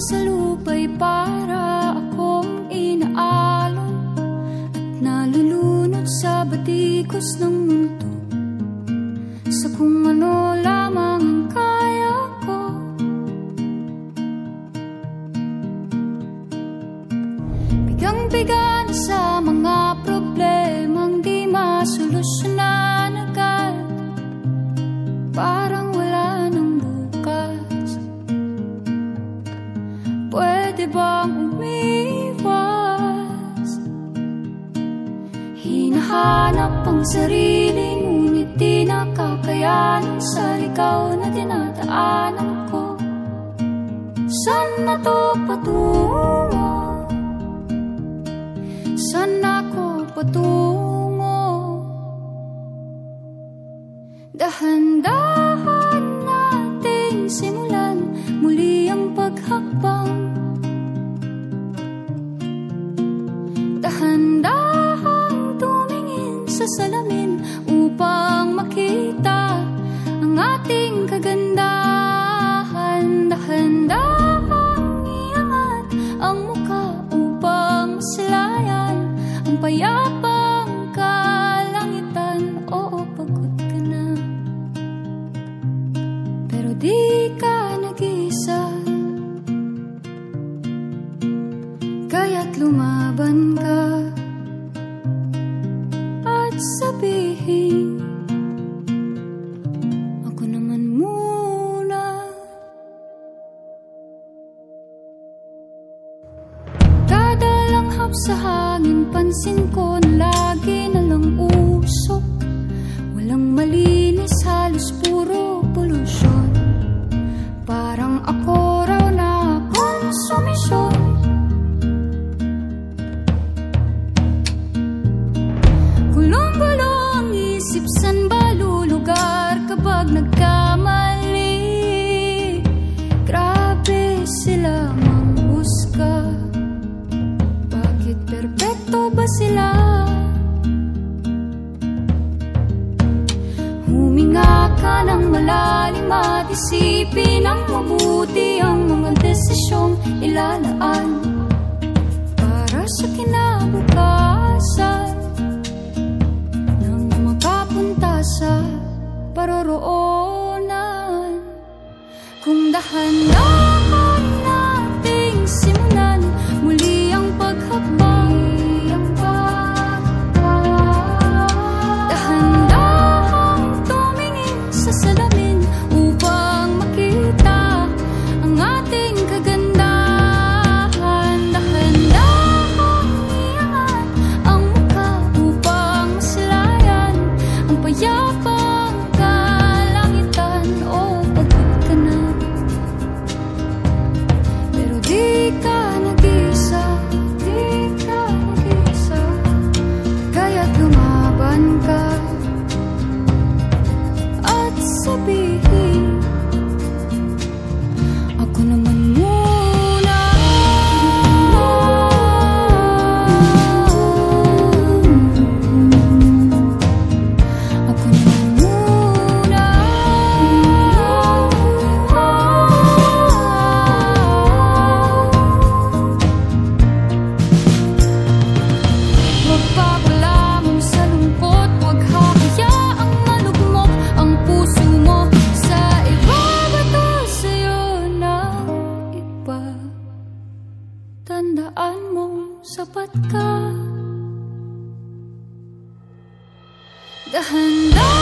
sa lupa'y para akong inaalon At nalulunod sa batikos ng mundo. Sa kung ano Bang umiwas? Hinahanap ang sarili Ngunit di nakakayanan Sa ligaw na dinadaanan ko Saan na to patungo? Saan ako patungo? Dahan-dahan nating simulan Muli ang paghakbang Dahan-dahang tumingin sa salamin sabihin. Ako naman muna. Kada langhap sa hangin Pansin ko na lagi na kapag nagkamali Grabe sila manghusga Bakit perpekto ba sila? Huminga ka ng malalim ang mabuti ang mga ilalaan para sa kinabukasan paroroonan. Kung dahan-dahan sapat ka Dahan-dahan